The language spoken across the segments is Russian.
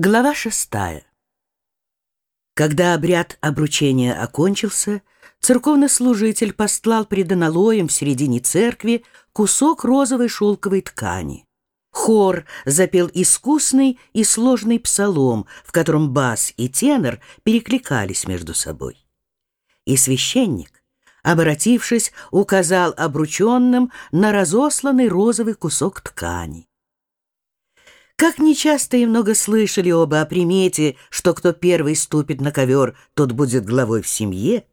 Глава шестая. Когда обряд обручения окончился, церковный служитель постлал пред аналоем в середине церкви кусок розовой шелковой ткани. Хор запел искусный и сложный псалом, в котором бас и тенор перекликались между собой. И священник, обратившись, указал обрученным на разосланный розовый кусок ткани. Как нечасто и много слышали оба о примете, что кто первый ступит на ковер, тот будет главой в семье,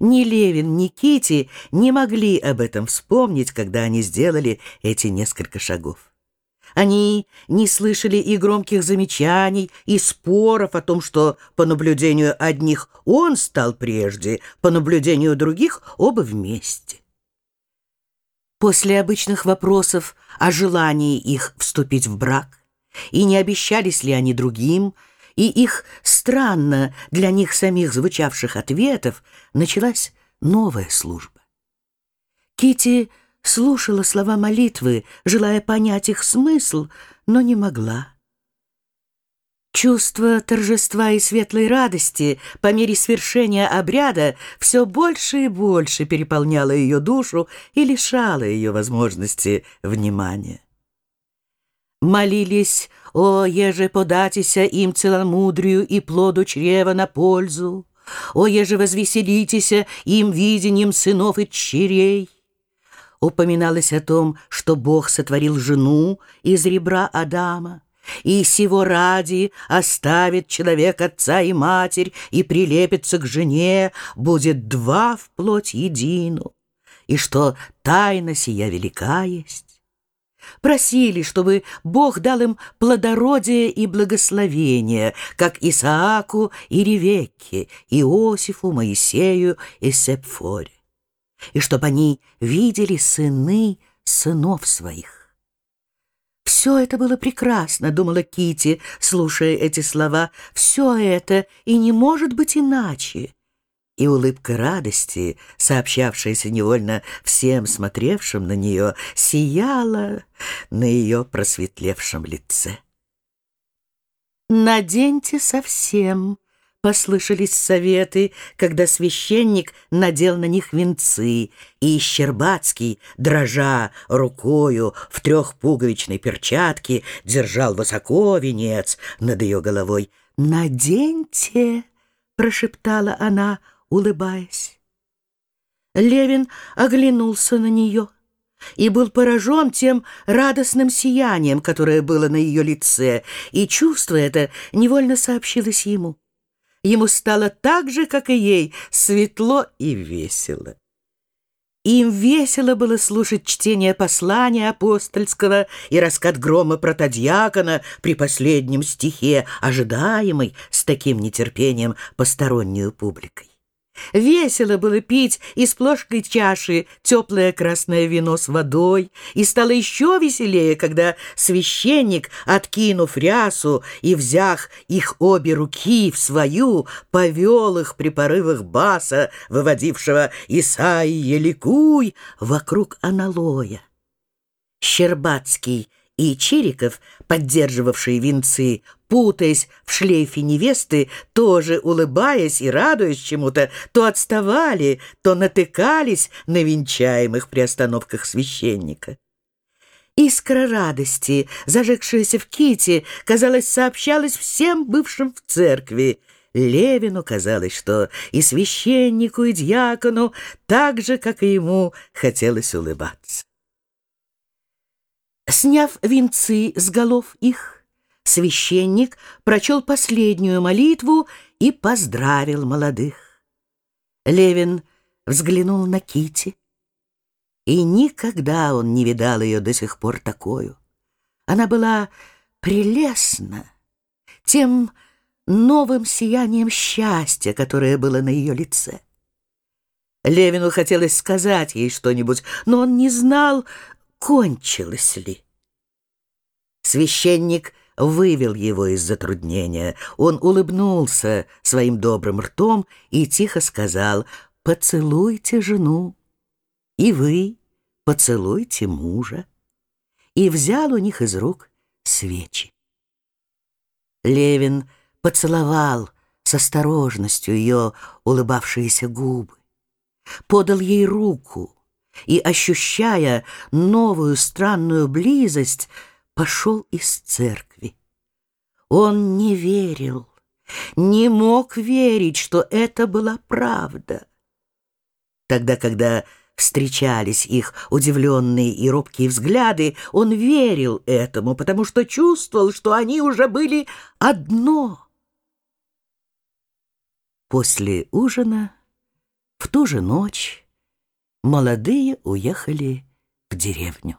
ни Левин, ни Кити не могли об этом вспомнить, когда они сделали эти несколько шагов. Они не слышали и громких замечаний, и споров о том, что по наблюдению одних он стал прежде, по наблюдению других оба вместе. После обычных вопросов о желании их вступить в брак, и не обещались ли они другим, и их странно для них самих звучавших ответов началась новая служба. Кити слушала слова молитвы, желая понять их смысл, но не могла. Чувство торжества и светлой радости по мере свершения обряда все больше и больше переполняло ее душу и лишало ее возможности внимания молились, о, еже податися им целомудрию и плоду чрева на пользу, о, еже возвеселитеся им видением сынов и черей. Упоминалось о том, что Бог сотворил жену из ребра Адама, и сего ради оставит человек отца и матерь и прилепится к жене, будет два в плоть едину, и что тайна сия велика есть. Просили, чтобы Бог дал им плодородие и благословение, как Исааку и Ревекке, Иосифу, Моисею и Сепфоре, и чтобы они видели сыны сынов своих. Все это было прекрасно, думала Кити, слушая эти слова. Все это и не может быть иначе и улыбка радости, сообщавшаяся невольно всем смотревшим на нее, сияла на ее просветлевшем лице. «Наденьте совсем», — послышались советы, когда священник надел на них венцы, и Щербацкий, дрожа рукою в трехпуговичной перчатке, держал высоко венец над ее головой. «Наденьте», — прошептала она, — улыбаясь. Левин оглянулся на нее и был поражен тем радостным сиянием, которое было на ее лице, и чувство это невольно сообщилось ему. Ему стало так же, как и ей, светло и весело. Им весело было слушать чтение послания апостольского и раскат грома протодьякона при последнем стихе, ожидаемый с таким нетерпением постороннюю публикой. Весело было пить из плошкой чаши теплое красное вино с водой, и стало еще веселее, когда священник, откинув рясу и взяв их обе руки в свою, повел их при порывах баса, выводившего «Исаи, еликуй!» вокруг аналоя. Щербацкий и Чириков, поддерживавшие венцы, путаясь в шлейфе невесты, тоже улыбаясь и радуясь чему-то, то отставали, то натыкались на венчаемых при остановках священника. Искра радости, зажегшаяся в ките, казалось, сообщалась всем бывшим в церкви. Левину казалось, что и священнику, и дьякону так же, как и ему, хотелось улыбаться. Сняв венцы с голов их, священник прочел последнюю молитву и поздравил молодых. Левин взглянул на Кити, и никогда он не видал ее до сих пор такую. Она была прелестна тем новым сиянием счастья, которое было на ее лице. Левину хотелось сказать ей что-нибудь, но он не знал, кончилось ли. Священник вывел его из затруднения. Он улыбнулся своим добрым ртом и тихо сказал «Поцелуйте жену, и вы поцелуйте мужа». И взял у них из рук свечи. Левин поцеловал с осторожностью ее улыбавшиеся губы, подал ей руку и, ощущая новую странную близость, пошел из церкви. Он не верил, не мог верить, что это была правда. Тогда, когда встречались их удивленные и робкие взгляды, он верил этому, потому что чувствовал, что они уже были одно. После ужина, в ту же ночь, молодые уехали в деревню.